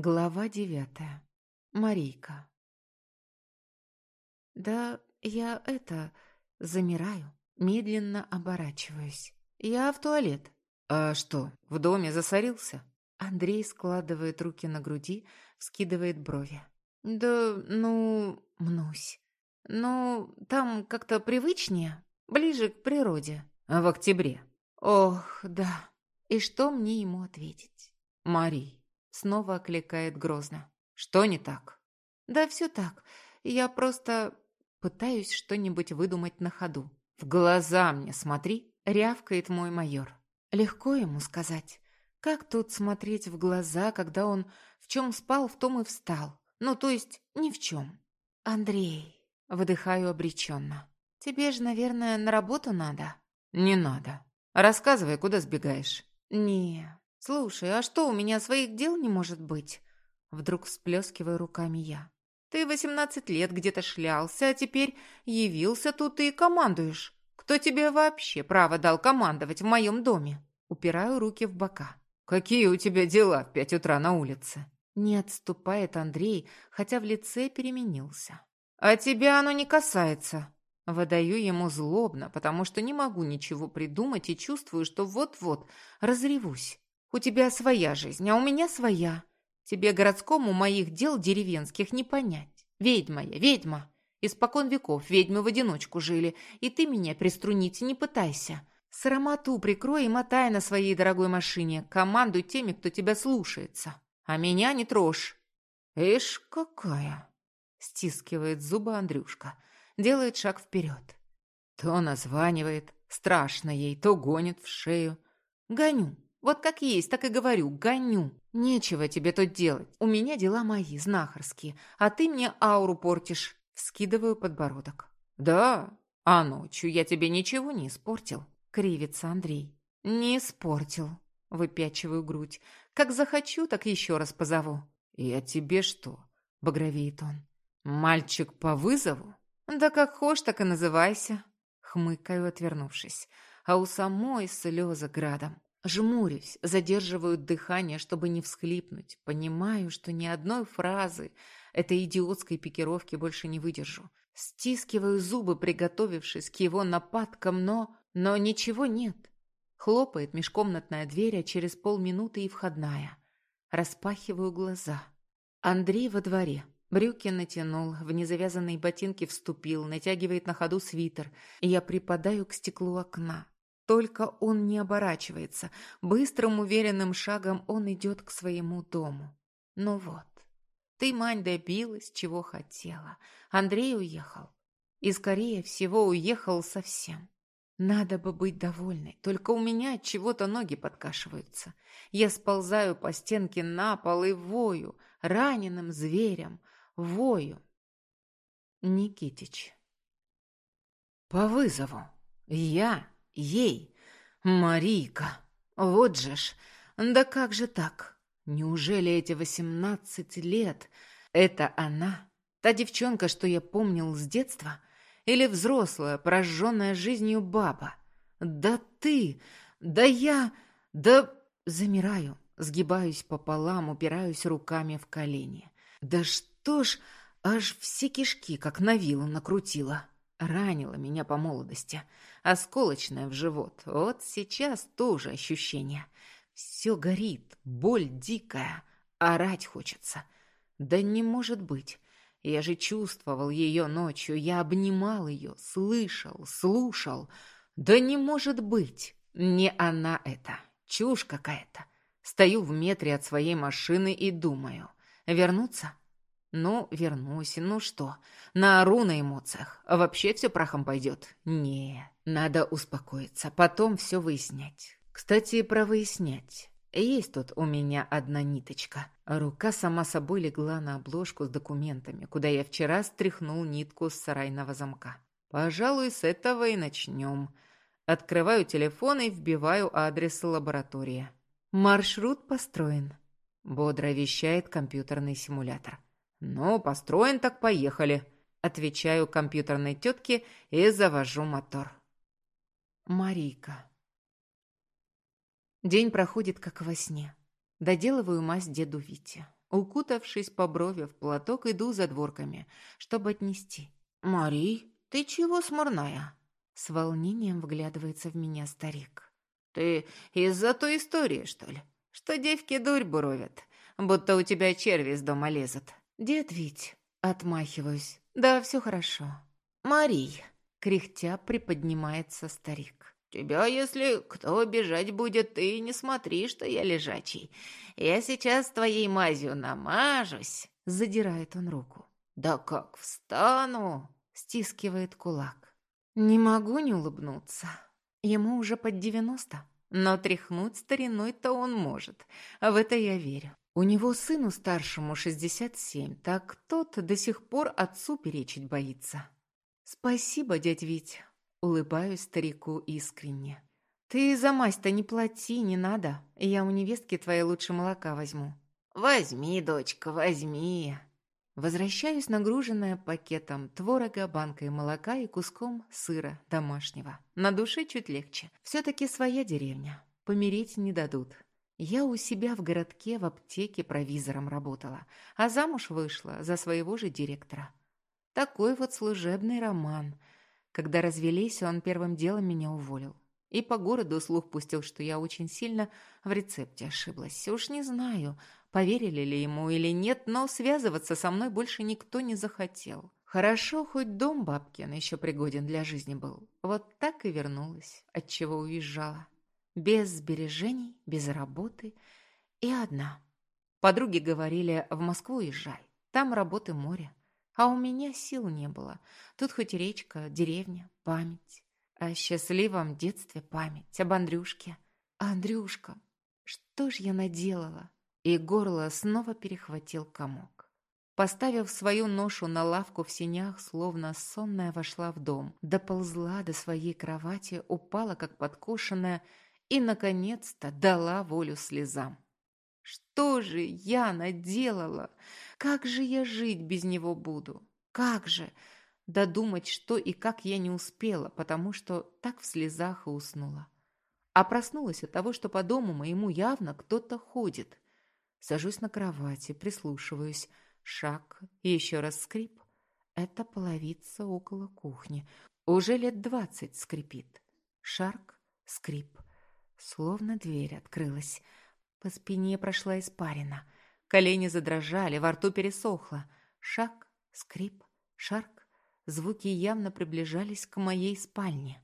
Глава девятая. Марийка. Да, я это... Замираю, медленно оборачиваюсь. Я в туалет. А что, в доме засорился? Андрей складывает руки на груди, вскидывает брови. Да, ну, мнусь. Ну, там как-то привычнее, ближе к природе. А в октябре? Ох, да. И что мне ему ответить? Марий. Снова окликает грозно. Что не так? Да все так. Я просто пытаюсь что-нибудь выдумать на ходу. В глаза мне смотри, рявкает мой майор. Легко ему сказать. Как тут смотреть в глаза, когда он в чем спал, в том и встал? Ну, то есть ни в чем. Андрей, Выдыхаю обреченно. «Тебе же, наверное, на работу надо?» «Не надо. Рассказывай, куда сбегаешь?» «Не. Слушай, а что, у меня своих дел не может быть?» Вдруг всплескиваю руками я. «Ты восемнадцать лет где-то шлялся, а теперь явился тут и командуешь. Кто тебе вообще право дал командовать в моем доме?» Упираю руки в бока. «Какие у тебя дела в пять утра на улице?» Не отступает Андрей, хотя в лице переменился. «А тебя оно не касается». Выдаю ему злобно, потому что не могу ничего придумать и чувствую, что вот-вот разревусь. У тебя своя жизнь, а у меня своя. Тебе городскому моих дел деревенских не понять. Ведьма я, ведьма. Испокон веков ведьмы в одиночку жили, и ты меня приструнить не пытайся. Срамоту прикрой и мотай на своей дорогой машине. Командуй теми, кто тебя слушается. А меня не трожь. Эш, какая! Стискивает зубы Андрюшка. Делает шаг вперед. То названивает, страшно ей, то гонит в шею. Гоню. Вот как есть, так и говорю, гоню. Нечего тебе тут делать. У меня дела мои, знахарские, а ты мне ауру портишь. Вскидываю подбородок. Да, а ночью я тебе ничего не испортил. Кривится Андрей. Не испортил. Выпячиваю грудь. Как захочу, так еще раз позову. Я тебе что? Багровеет он. «Мальчик по вызову?» «Да как хошь, так и называйся», — хмыкаю, отвернувшись. А у самой слезы градом. Жмурюсь, задерживаю дыхание, чтобы не всхлипнуть. Понимаю, что ни одной фразы этой идиотской пикировки больше не выдержу. Стискиваю зубы, приготовившись к его нападкам, но... Но ничего нет. Хлопает межкомнатная дверь, а через полминуты и входная. Распахиваю глаза. Андрей во дворе. Брюки натянул, в незавязанные ботинки вступил, натягивает на ходу свитер, и я припадаю к стеклу окна. Только он не оборачивается. Быстрым, уверенным шагом он идет к своему дому. Ну вот, ты, Мань, добилась, чего хотела. Андрей уехал. И, скорее всего, уехал совсем. Надо бы быть довольной, только у меня от чего-то ноги подкашиваются. Я сползаю по стенке на пол и вою, раненым зверем, Вою. Никитич. По вызову. Я ей. Марийка. Вот же ж. Да как же так? Неужели эти восемнадцать лет — это она? Та девчонка, что я помнил с детства? Или взрослая, прожженная жизнью баба? Да ты! Да я! Да... Замираю, сгибаюсь пополам, упираюсь руками в колени. Да что? Ж, аж все кишки, как на вилу, накрутила. Ранила меня по молодости. Осколочная в живот. Вот сейчас тоже ощущение. Все горит, боль дикая. Орать хочется. Да не может быть. Я же чувствовал ее ночью. Я обнимал ее, слышал, слушал. Да не может быть. Не она это. Чушь какая-то. Стою в метре от своей машины и думаю. Вернуться? Ну, вернусь, ну что, наору на эмоциях, а вообще все прахом пойдет. Не, надо успокоиться, потом все выяснять. Кстати, про выяснять. Есть тут у меня одна ниточка. Рука сама собой легла на обложку с документами, куда я вчера стряхнул нитку с сарайного замка. Пожалуй, с этого и начнем. Открываю телефон и вбиваю адрес лаборатории. Маршрут построен. Бодро вещает компьютерный симулятор. «Ну, построен так поехали», — отвечаю компьютерной тетке и завожу мотор. Марийка. День проходит как во сне. Доделываю мазь деду Вите. Укутавшись по брови в платок, иду за дворками, чтобы отнести. «Мари, ты чего смурная?» С волнением вглядывается в меня старик. «Ты из-за той истории, что ли? Что девки дурь буровят, будто у тебя черви из дома лезут?» «Дед Вить», — отмахиваюсь. «Да, все хорошо». «Марий», — кряхтя приподнимается старик. «Тебя, если кто бежать будет, ты не смотри, что я лежачий. Я сейчас твоей мазью намажусь», — задирает он руку. «Да как встану!» — стискивает кулак. Не могу не улыбнуться. Ему уже под девяносто, но тряхнуть стариной-то он может. В это я верю. У него сыну старшему шестьдесят семь, так тот до сих пор отцу перечить боится. Спасибо, дядь Вить. Улыбаюсь старику искренне. «Ты за мазь-то не плати, не надо. Я у невестки твоей лучше молока возьму». «Возьми, дочка, возьми». Возвращаюсь нагруженная пакетом творога, банкой молока и куском сыра домашнего. На душе чуть легче. Все-таки своя деревня. Помереть не дадут. Я у себя в городке в аптеке провизором работала, а замуж вышла за своего же директора. Такой вот служебный роман – когда развелись, он первым делом меня уволил. И по городу слух пустил, что я очень сильно в рецепте ошиблась. Уж не знаю, поверили ли ему или нет, но связываться со мной больше никто не захотел. Хорошо, хоть дом бабкин еще пригоден для жизни был. Вот так и вернулась, отчего уезжала. Без сбережений, без работы и одна. Подруги говорили, в Москву езжай, там работы море. А у меня сил не было. Тут хоть речка, деревня, память. О счастливом детстве память, об Андрюшке. Андрюшка, что ж я наделала? И горло снова перехватил комок. Поставив свою ношу на лавку в сенях, словно сонная вошла в дом, доползла до своей кровати, упала как подкошенная и, наконец-то, дала волю слезам. Что же я наделала? Как же я жить без него буду? Как же? Додумать, что и как я не успела, потому что так в слезах и уснула. А проснулась от того, что по дому моему явно кто-то ходит. Сажусь на кровати, прислушиваюсь. Шаг еще раз скрип. Это половица около кухни. Уже лет двадцать скрипит. Шарк, скрип. Словно дверь открылась. По спине прошла испарина. Колени задрожали, во рту пересохло. Шаг, скрип, шарк. Звуки явно приближались к моей спальне.